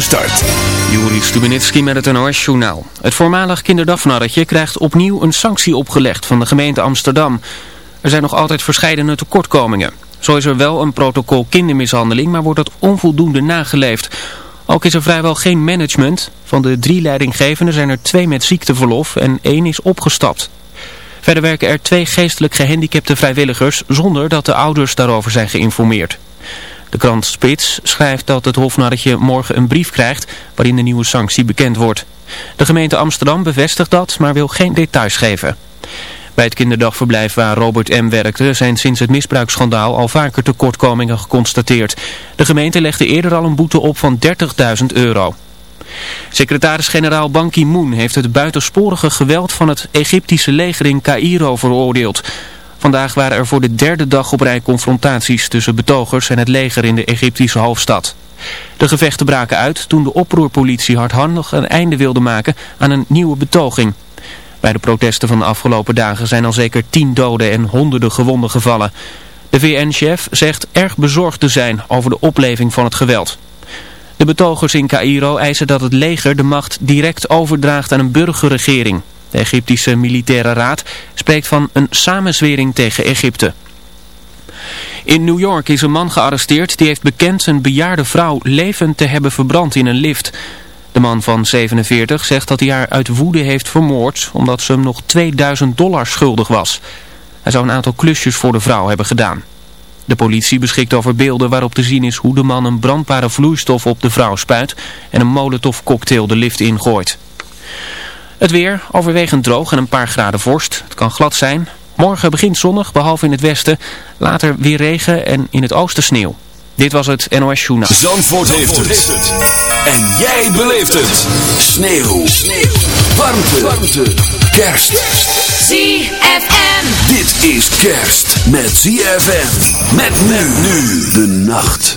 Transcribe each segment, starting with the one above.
Start. Juri Stubenitski met het NOS-journaal. Het voormalig kinderdagvanarretje krijgt opnieuw een sanctie opgelegd van de gemeente Amsterdam. Er zijn nog altijd verscheidene tekortkomingen. Zo is er wel een protocol kindermishandeling, maar wordt het onvoldoende nageleefd. Ook is er vrijwel geen management. Van de drie leidinggevenden zijn er twee met ziekteverlof en één is opgestapt. Verder werken er twee geestelijk gehandicapte vrijwilligers zonder dat de ouders daarover zijn geïnformeerd. De krant Spits schrijft dat het hofnarretje morgen een brief krijgt waarin de nieuwe sanctie bekend wordt. De gemeente Amsterdam bevestigt dat, maar wil geen details geven. Bij het kinderdagverblijf waar Robert M. werkte zijn sinds het misbruiksschandaal al vaker tekortkomingen geconstateerd. De gemeente legde eerder al een boete op van 30.000 euro. Secretaris-generaal Ban Ki-moon heeft het buitensporige geweld van het Egyptische leger in Cairo veroordeeld. Vandaag waren er voor de derde dag op rij confrontaties tussen betogers en het leger in de Egyptische hoofdstad. De gevechten braken uit toen de oproerpolitie hardhandig een einde wilde maken aan een nieuwe betoging. Bij de protesten van de afgelopen dagen zijn al zeker tien doden en honderden gewonden gevallen. De VN-chef zegt erg bezorgd te zijn over de opleving van het geweld. De betogers in Cairo eisen dat het leger de macht direct overdraagt aan een burgerregering. De Egyptische militaire raad spreekt van een samenzwering tegen Egypte. In New York is een man gearresteerd die heeft bekend zijn bejaarde vrouw levend te hebben verbrand in een lift. De man van 47 zegt dat hij haar uit woede heeft vermoord omdat ze hem nog 2000 dollar schuldig was. Hij zou een aantal klusjes voor de vrouw hebben gedaan. De politie beschikt over beelden waarop te zien is hoe de man een brandbare vloeistof op de vrouw spuit en een molotov cocktail de lift ingooit. Het weer overwegend droog en een paar graden vorst. Het kan glad zijn. Morgen begint zonnig, behalve in het westen. Later weer regen en in het oosten sneeuw. Dit was het NOS Journaal. Zandvoort, heeft, het. En jij beleeft het. Sneeuw. Sneeuw. Warmte. Warmte. Kerst. ZFM. Dit is kerst met ZFM. Met men nu de nacht.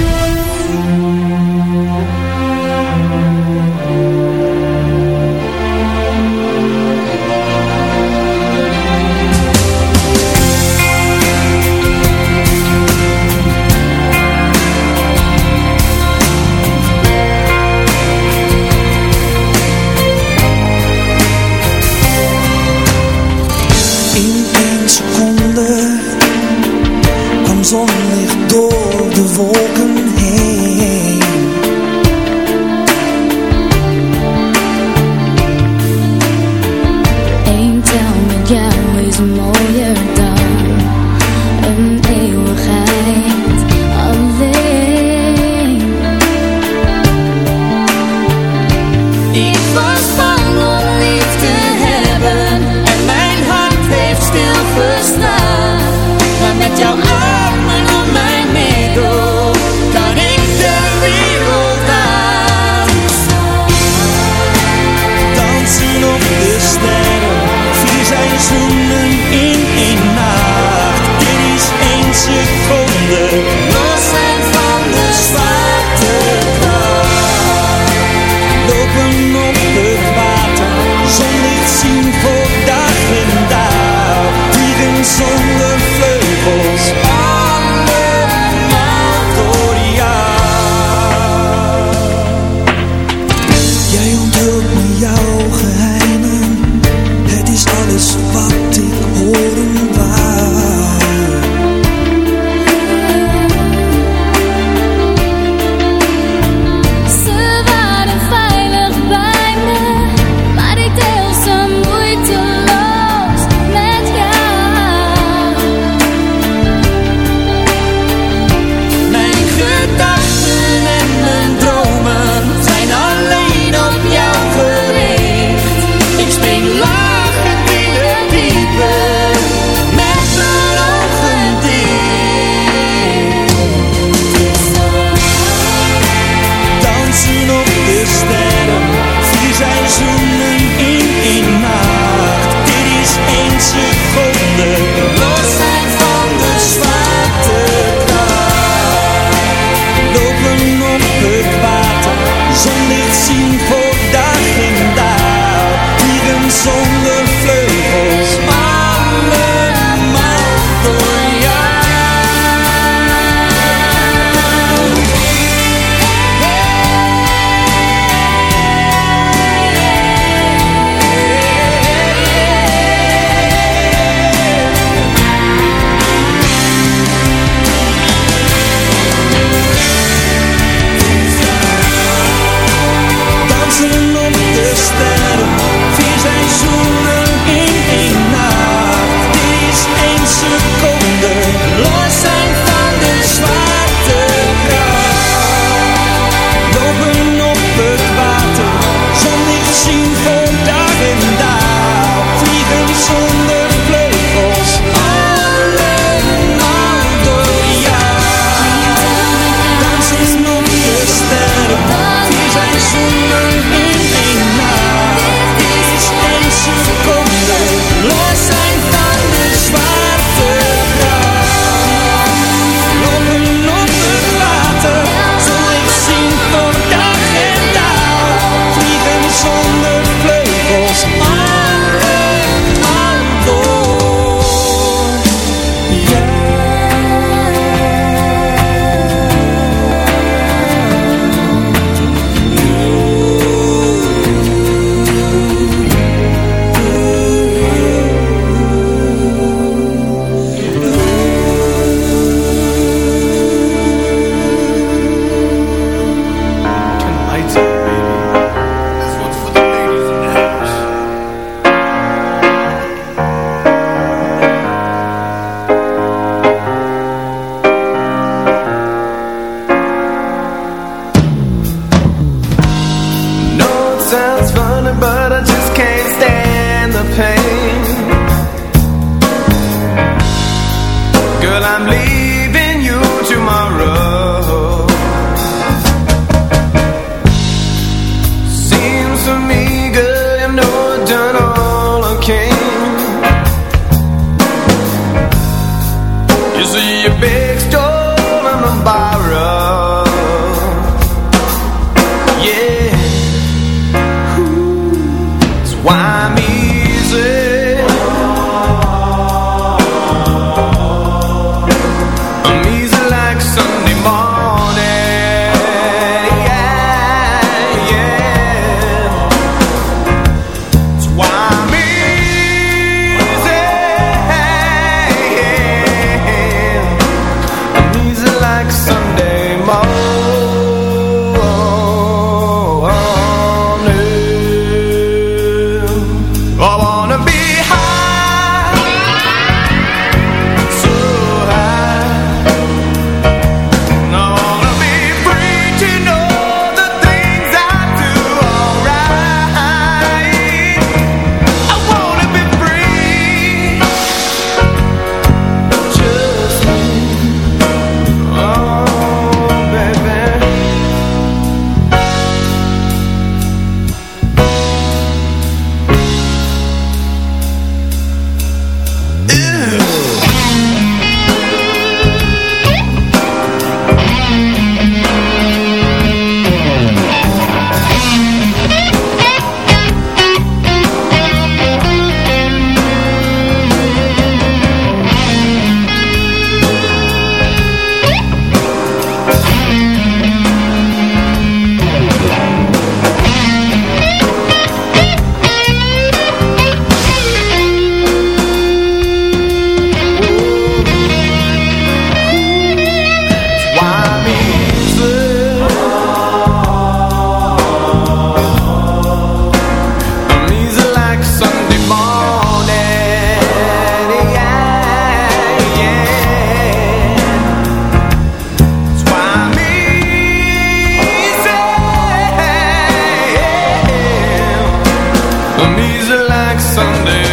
The knees are like Sunday.